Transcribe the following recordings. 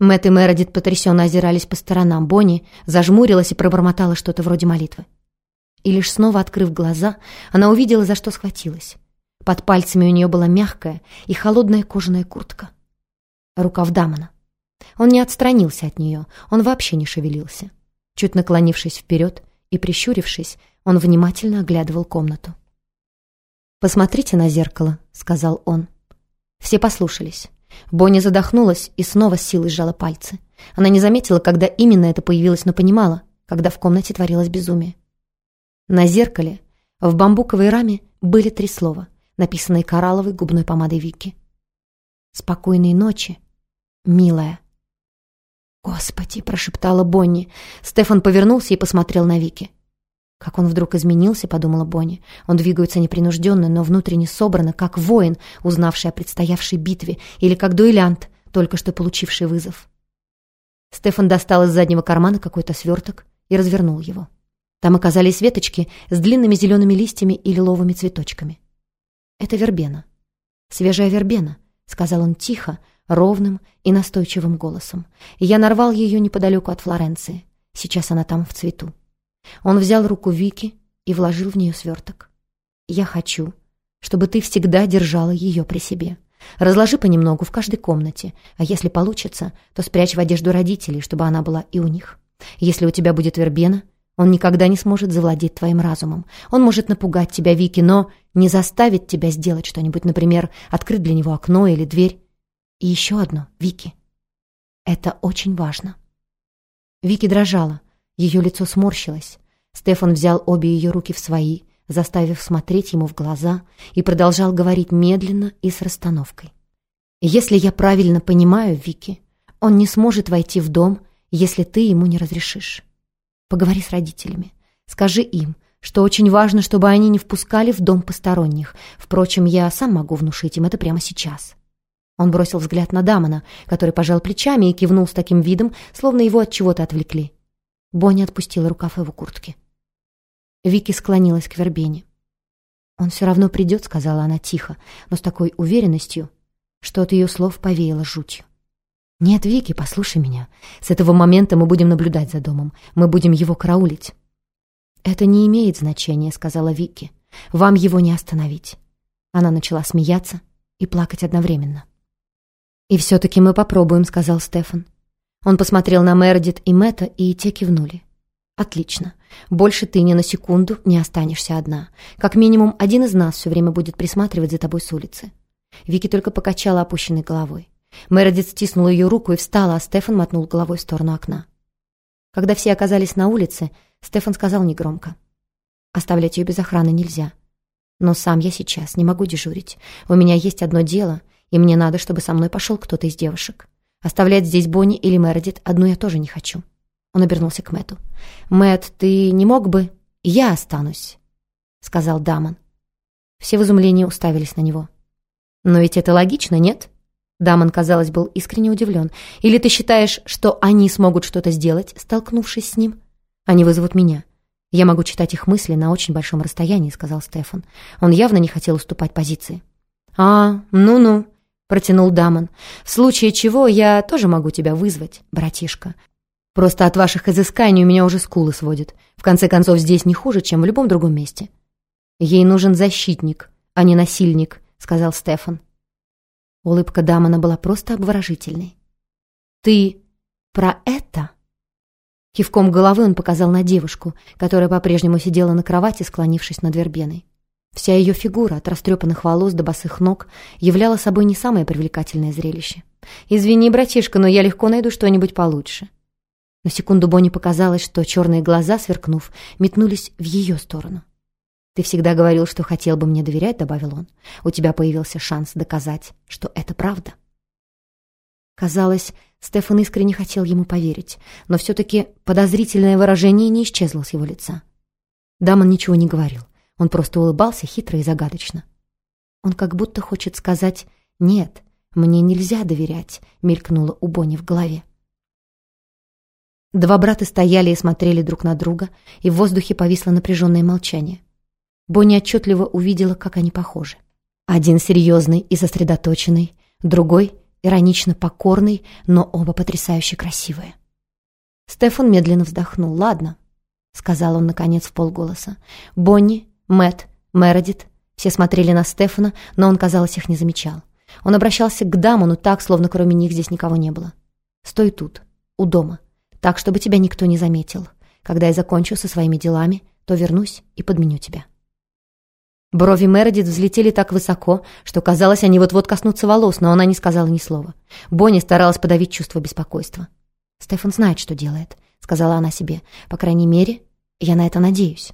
Мэтт и Мередит потрясенно озирались по сторонам. Бонни зажмурилась и пробормотала что-то вроде молитвы. И лишь снова открыв глаза, она увидела, за что схватилась. Под пальцами у нее была мягкая и холодная кожаная куртка. Рукав Дамона. Он не отстранился от нее, он вообще не шевелился. Чуть наклонившись вперед и прищурившись, он внимательно оглядывал комнату. «Посмотрите на зеркало», — сказал он. Все послушались. Бонни задохнулась и снова с силой сжала пальцы. Она не заметила, когда именно это появилось, но понимала, когда в комнате творилось безумие. На зеркале в бамбуковой раме были три слова, написанные коралловой губной помадой Вики. «Спокойной ночи, милая». «Господи!» — прошептала Бонни. Стефан повернулся и посмотрел на Вики. Как он вдруг изменился, подумала Бонни. Он двигается непринужденно, но внутренне собрано, как воин, узнавший о предстоявшей битве, или как дуэлянт, только что получивший вызов. Стефан достал из заднего кармана какой-то сверток и развернул его. Там оказались веточки с длинными зелеными листьями и лиловыми цветочками. «Это вербена. Свежая вербена», — сказал он тихо, ровным и настойчивым голосом. «Я нарвал ее неподалеку от Флоренции. Сейчас она там в цвету». Он взял руку Вики и вложил в нее сверток. «Я хочу, чтобы ты всегда держала ее при себе. Разложи понемногу в каждой комнате, а если получится, то спрячь в одежду родителей, чтобы она была и у них. Если у тебя будет вербена, он никогда не сможет завладеть твоим разумом. Он может напугать тебя, Вики, но не заставит тебя сделать что-нибудь, например, открыть для него окно или дверь. И еще одно, Вики. Это очень важно». Вики дрожала, ее лицо сморщилось. Стефан взял обе ее руки в свои, заставив смотреть ему в глаза, и продолжал говорить медленно и с расстановкой. «Если я правильно понимаю, Вики, он не сможет войти в дом, если ты ему не разрешишь. Поговори с родителями. Скажи им, что очень важно, чтобы они не впускали в дом посторонних. Впрочем, я сам могу внушить им это прямо сейчас». Он бросил взгляд на Дамона, который пожал плечами и кивнул с таким видом, словно его от чего-то отвлекли. Бонни отпустила рукав его куртки. Вики склонилась к вербене. «Он все равно придет», — сказала она тихо, но с такой уверенностью, что от ее слов повеяло жутью. «Нет, Вики, послушай меня. С этого момента мы будем наблюдать за домом. Мы будем его караулить». «Это не имеет значения», — сказала Вики. «Вам его не остановить». Она начала смеяться и плакать одновременно. «И все-таки мы попробуем», — сказал Стефан. Он посмотрел на Мередит и Мэтта, и те кивнули. «Отлично. Больше ты ни на секунду не останешься одна. Как минимум, один из нас все время будет присматривать за тобой с улицы». Вики только покачала опущенной головой. Мередит стиснула ее руку и встала, а Стефан мотнул головой в сторону окна. Когда все оказались на улице, Стефан сказал негромко. «Оставлять ее без охраны нельзя. Но сам я сейчас не могу дежурить. У меня есть одно дело, и мне надо, чтобы со мной пошел кто-то из девушек. Оставлять здесь Бонни или Мередит одну я тоже не хочу. Он обернулся к Мэту. «Мэтт, ты не мог бы...» «Я останусь», — сказал Дамон. Все в изумлении уставились на него. «Но ведь это логично, нет?» Дамон, казалось, был искренне удивлен. «Или ты считаешь, что они смогут что-то сделать, столкнувшись с ним? Они вызовут меня. Я могу читать их мысли на очень большом расстоянии», — сказал Стефан. Он явно не хотел уступать позиции. «А, ну-ну», протянул Дамон. «В случае чего я тоже могу тебя вызвать, братишка. Просто от ваших изысканий у меня уже скулы сводит. В конце концов, здесь не хуже, чем в любом другом месте». «Ей нужен защитник, а не насильник», — сказал Стефан. Улыбка Дамона была просто обворожительной. «Ты про это?» Кивком головы он показал на девушку, которая по-прежнему сидела на кровати, склонившись над вербеной. Вся ее фигура, от растрепанных волос до босых ног, являла собой не самое привлекательное зрелище. «Извини, братишка, но я легко найду что-нибудь получше». На секунду Бонни показалось, что черные глаза, сверкнув, метнулись в ее сторону. «Ты всегда говорил, что хотел бы мне доверять», — добавил он. «У тебя появился шанс доказать, что это правда». Казалось, Стефан искренне хотел ему поверить, но все-таки подозрительное выражение не исчезло с его лица. Дамон ничего не говорил. Он просто улыбался хитро и загадочно. Он как будто хочет сказать «Нет, мне нельзя доверять», — мелькнуло у Бонни в голове. Два брата стояли и смотрели друг на друга, и в воздухе повисло напряженное молчание. Бонни отчетливо увидела, как они похожи. Один серьезный и сосредоточенный, другой иронично покорный, но оба потрясающе красивые. Стефан медленно вздохнул. «Ладно», — сказал он, наконец, в полголоса. «Бонни, Мэтт, Мередит». Все смотрели на Стефана, но он, казалось, их не замечал. Он обращался к Дамону так, словно кроме них здесь никого не было. «Стой тут, у дома, так, чтобы тебя никто не заметил. Когда я закончу со своими делами, то вернусь и подменю тебя». Брови Мередит взлетели так высоко, что казалось, они вот-вот коснутся волос, но она не сказала ни слова. Бонни старалась подавить чувство беспокойства. «Стефан знает, что делает», — сказала она себе. «По крайней мере, я на это надеюсь».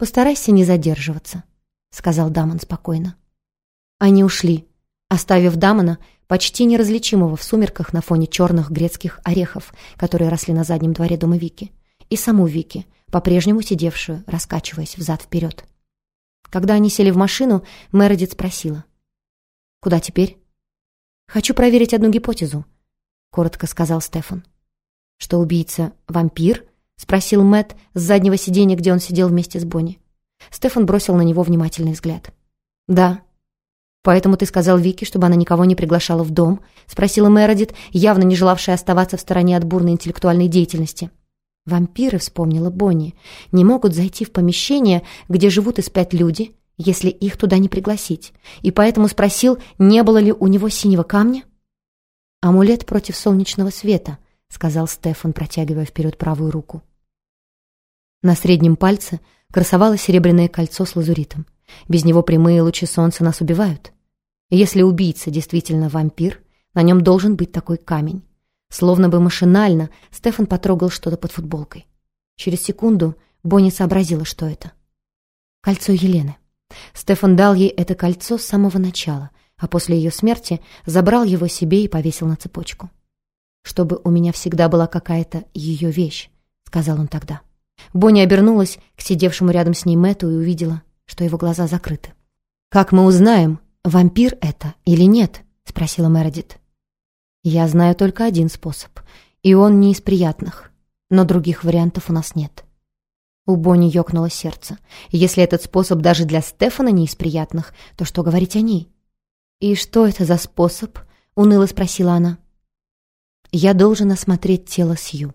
«Постарайся не задерживаться», — сказал Дамон спокойно. Они ушли, оставив Дамона, почти неразличимого в сумерках на фоне черных грецких орехов, которые росли на заднем дворе дома Вики, и саму Вики, по-прежнему сидевшую, раскачиваясь взад-вперед. Когда они сели в машину, Мередит спросила. «Куда теперь?» «Хочу проверить одну гипотезу», — коротко сказал Стефан. «Что убийца — вампир?» — спросил Мэт с заднего сиденья, где он сидел вместе с Бонни. Стефан бросил на него внимательный взгляд. «Да». «Поэтому ты сказал Вики, чтобы она никого не приглашала в дом?» — спросила Мередит, явно не желавшая оставаться в стороне от бурной интеллектуальной деятельности. Вампиры, вспомнила Бонни, не могут зайти в помещение, где живут и спят люди, если их туда не пригласить, и поэтому спросил, не было ли у него синего камня. «Амулет против солнечного света», — сказал Стефан, протягивая вперед правую руку. На среднем пальце красовалось серебряное кольцо с лазуритом. Без него прямые лучи солнца нас убивают. Если убийца действительно вампир, на нем должен быть такой камень. Словно бы машинально Стефан потрогал что-то под футболкой. Через секунду Бонни сообразила, что это. Кольцо Елены. Стефан дал ей это кольцо с самого начала, а после ее смерти забрал его себе и повесил на цепочку. «Чтобы у меня всегда была какая-то ее вещь», — сказал он тогда. Бонни обернулась к сидевшему рядом с ней Мэтту и увидела, что его глаза закрыты. «Как мы узнаем, вампир это или нет?» — спросила Мередит. Я знаю только один способ, и он не из приятных, но других вариантов у нас нет. У Бонни ёкнуло сердце. Если этот способ даже для Стефана не из приятных, то что говорить о ней? «И что это за способ?» — уныло спросила она. «Я должен осмотреть тело Сью».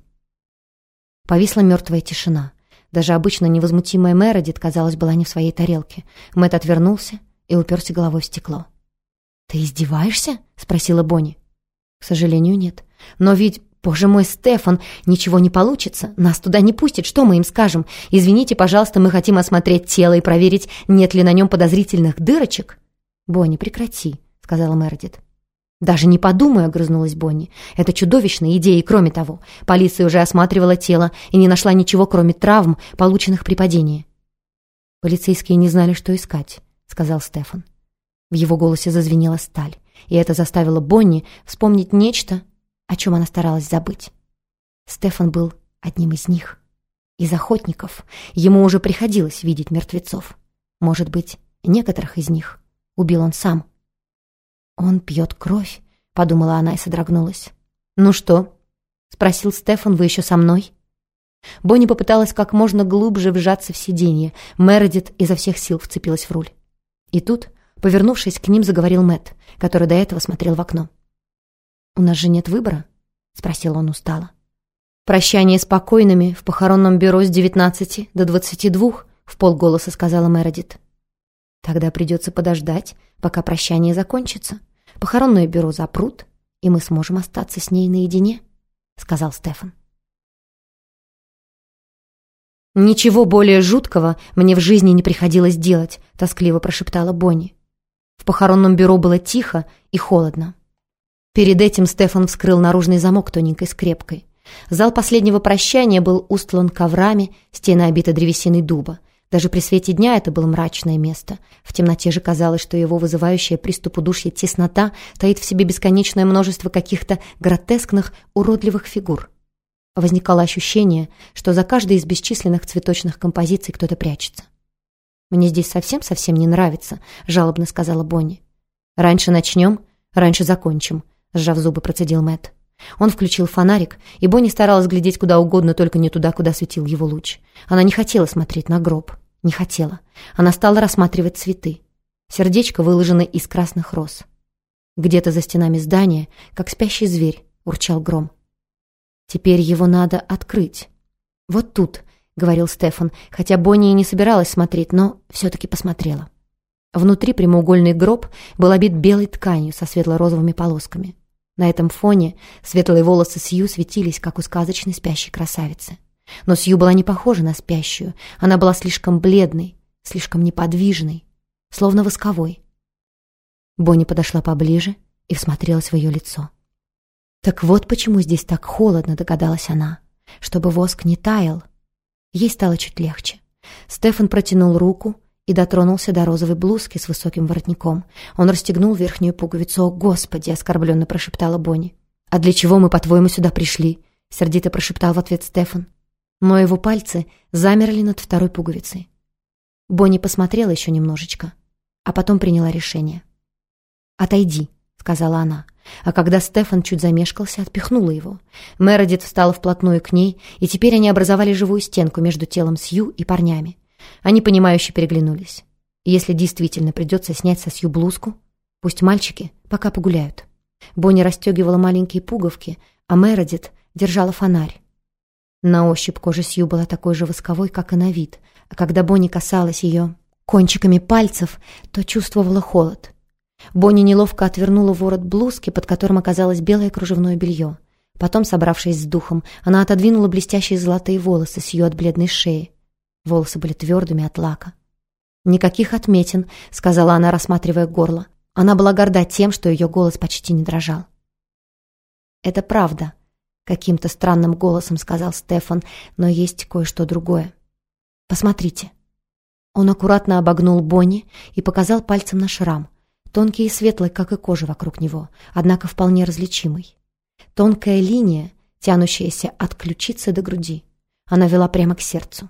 Повисла мертвая тишина. Даже обычно невозмутимая Мередит, казалось, была не в своей тарелке. Мэтт отвернулся и уперся головой в стекло. «Ты издеваешься?» — спросила Бонни. К сожалению, нет. Но ведь, боже мой, Стефан, ничего не получится. Нас туда не пустят. Что мы им скажем? Извините, пожалуйста, мы хотим осмотреть тело и проверить, нет ли на нем подозрительных дырочек. Бонни, прекрати, сказала Мередит. «Даже не подумай», — огрызнулась Бонни. «Это чудовищная идея, и кроме того, полиция уже осматривала тело и не нашла ничего, кроме травм, полученных при падении». «Полицейские не знали, что искать», — сказал Стефан. В его голосе зазвенела сталь и это заставило Бонни вспомнить нечто, о чем она старалась забыть. Стефан был одним из них. Из охотников. Ему уже приходилось видеть мертвецов. Может быть, некоторых из них убил он сам. «Он пьет кровь», — подумала она и содрогнулась. «Ну что?» — спросил Стефан, «вы еще со мной?» Бонни попыталась как можно глубже вжаться в сиденье. Мередит изо всех сил вцепилась в руль. И тут Повернувшись к ним, заговорил Мэт, который до этого смотрел в окно. «У нас же нет выбора?» — спросил он устало. «Прощание с покойными в похоронном бюро с девятнадцати до двадцати двух», — в полголоса сказала Мередит. «Тогда придется подождать, пока прощание закончится. Похоронное бюро запрут, и мы сможем остаться с ней наедине», — сказал Стефан. «Ничего более жуткого мне в жизни не приходилось делать», — тоскливо прошептала Бонни. В похоронном бюро было тихо и холодно. Перед этим Стефан вскрыл наружный замок тоненькой скрепкой. Зал последнего прощания был устлан коврами, стены обиты древесиной дуба. Даже при свете дня это было мрачное место. В темноте же казалось, что его вызывающая приступ удушья теснота таит в себе бесконечное множество каких-то гротескных, уродливых фигур. Возникало ощущение, что за каждой из бесчисленных цветочных композиций кто-то прячется. «Мне здесь совсем-совсем не нравится», — жалобно сказала Бонни. «Раньше начнем, раньше закончим», — сжав зубы, процедил Мэтт. Он включил фонарик, и Бонни старалась глядеть куда угодно, только не туда, куда светил его луч. Она не хотела смотреть на гроб. Не хотела. Она стала рассматривать цветы. Сердечко выложено из красных роз. Где-то за стенами здания, как спящий зверь, урчал гром. «Теперь его надо открыть. Вот тут», — говорил Стефан, хотя Бонни и не собиралась смотреть, но все-таки посмотрела. Внутри прямоугольный гроб был обит белой тканью со светло-розовыми полосками. На этом фоне светлые волосы Сью светились, как у сказочной спящей красавицы. Но Сью была не похожа на спящую. Она была слишком бледной, слишком неподвижной, словно восковой. Бонни подошла поближе и всмотрелась в ее лицо. «Так вот почему здесь так холодно», — догадалась она. «Чтобы воск не таял». Ей стало чуть легче. Стефан протянул руку и дотронулся до розовой блузки с высоким воротником. Он расстегнул верхнюю пуговицу. «О, Господи!» — оскорбленно прошептала Бонни. «А для чего мы, по-твоему, сюда пришли?» — сердито прошептал в ответ Стефан. Но его пальцы замерли над второй пуговицей. Бонни посмотрела еще немножечко, а потом приняла решение. «Отойди», — сказала она. А когда Стефан чуть замешкался, отпихнула его. Мередит встала вплотную к ней, и теперь они образовали живую стенку между телом Сью и парнями. Они, понимающе переглянулись. Если действительно придется снять со Сью блузку, пусть мальчики пока погуляют. Бонни расстегивала маленькие пуговки, а Мередит держала фонарь. На ощупь кожа Сью была такой же восковой, как и на вид, а когда Бонни касалась ее кончиками пальцев, то чувствовала холод. Бонни неловко отвернула ворот блузки, под которым оказалось белое кружевное белье. Потом, собравшись с духом, она отодвинула блестящие золотые волосы с ее от бледной шеи. Волосы были твердыми от лака. «Никаких отметин», — сказала она, рассматривая горло. Она была горда тем, что ее голос почти не дрожал. «Это правда», — каким-то странным голосом сказал Стефан, «но есть кое-что другое. Посмотрите». Он аккуратно обогнул Бонни и показал пальцем на шрам, тонкий и светлый, как и кожа вокруг него, однако вполне различимый. Тонкая линия, тянущаяся от ключицы до груди. Она вела прямо к сердцу.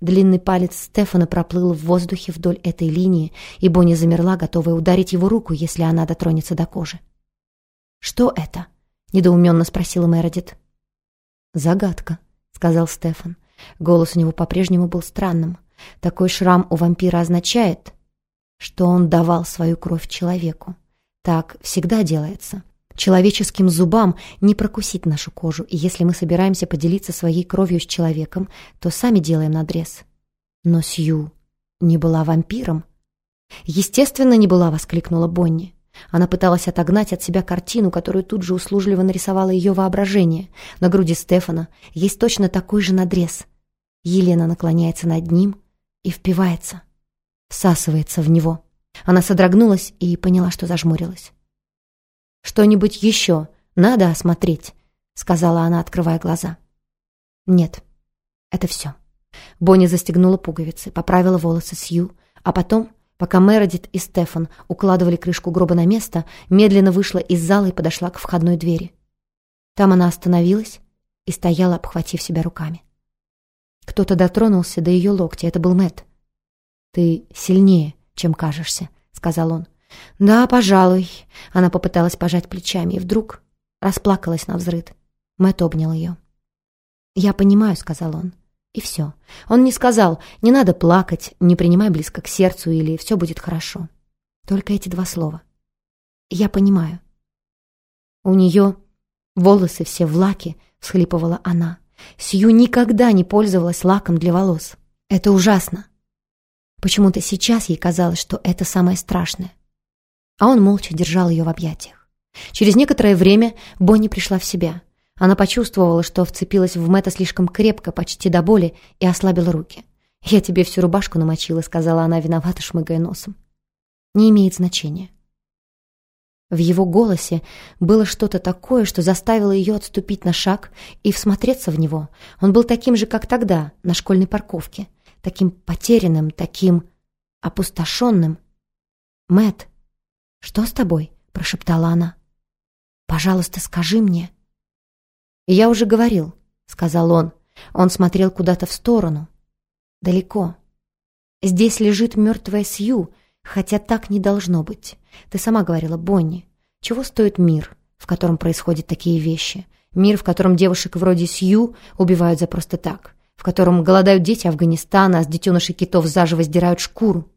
Длинный палец Стефана проплыл в воздухе вдоль этой линии, и Бонни замерла, готовая ударить его руку, если она дотронется до кожи. «Что это?» — недоуменно спросила Мередит. «Загадка», — сказал Стефан. Голос у него по-прежнему был странным. «Такой шрам у вампира означает, что он давал свою кровь человеку. Так всегда делается человеческим зубам не прокусить нашу кожу, и если мы собираемся поделиться своей кровью с человеком, то сами делаем надрез. Но Сью не была вампиром. «Естественно, не была!» — воскликнула Бонни. Она пыталась отогнать от себя картину, которую тут же услужливо нарисовало ее воображение. На груди Стефана есть точно такой же надрез. Елена наклоняется над ним и впивается, всасывается в него. Она содрогнулась и поняла, что зажмурилась. «Что-нибудь еще надо осмотреть», — сказала она, открывая глаза. «Нет, это все». Бонни застегнула пуговицы, поправила волосы Сью, а потом, пока Мередит и Стефан укладывали крышку гроба на место, медленно вышла из зала и подошла к входной двери. Там она остановилась и стояла, обхватив себя руками. Кто-то дотронулся до ее локтя, это был Мэт. «Ты сильнее, чем кажешься», — сказал он. «Да, пожалуй». Она попыталась пожать плечами и вдруг расплакалась на взрыд. Мэтт обнял ее. «Я понимаю», — сказал он. И все. Он не сказал «не надо плакать», «не принимай близко к сердцу» или «все будет хорошо». Только эти два слова. «Я понимаю». У нее волосы все в лаке, — всхлипывала она. Сью никогда не пользовалась лаком для волос. Это ужасно. Почему-то сейчас ей казалось, что это самое страшное а он молча держал ее в объятиях. Через некоторое время Бонни пришла в себя. Она почувствовала, что вцепилась в Мэтта слишком крепко, почти до боли, и ослабила руки. «Я тебе всю рубашку намочила», — сказала она, виновата, шмыгая носом. «Не имеет значения». В его голосе было что-то такое, что заставило ее отступить на шаг и всмотреться в него. Он был таким же, как тогда, на школьной парковке. Таким потерянным, таким опустошенным. Мэт, «Что с тобой?» — прошептала она. «Пожалуйста, скажи мне». «Я уже говорил», — сказал он. Он смотрел куда-то в сторону. Далеко. «Здесь лежит мертвая Сью, хотя так не должно быть. Ты сама говорила, Бонни. Чего стоит мир, в котором происходят такие вещи? Мир, в котором девушек вроде Сью убивают за просто так, в котором голодают дети Афганистана, а с детенышей китов заживо сдирают шкуру.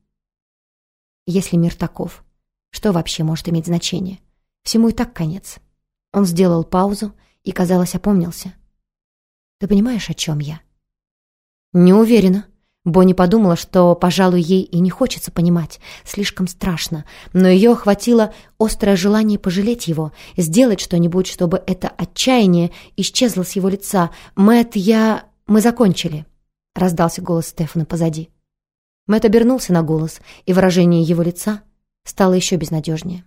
Если мир таков, что вообще может иметь значение? Всему и так конец. Он сделал паузу и, казалось, опомнился. «Ты понимаешь, о чем я?» «Не уверена». Бонни подумала, что, пожалуй, ей и не хочется понимать. Слишком страшно. Но ее охватило острое желание пожалеть его, сделать что-нибудь, чтобы это отчаяние исчезло с его лица. Мэт, я... Мы закончили», — раздался голос Стефана позади. Мэт обернулся на голос, и выражение его лица стало еще безнадежнее.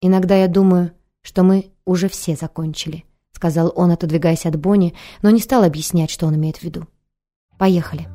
«Иногда я думаю, что мы уже все закончили», — сказал он, отодвигаясь от Бонни, но не стал объяснять, что он имеет в виду. «Поехали».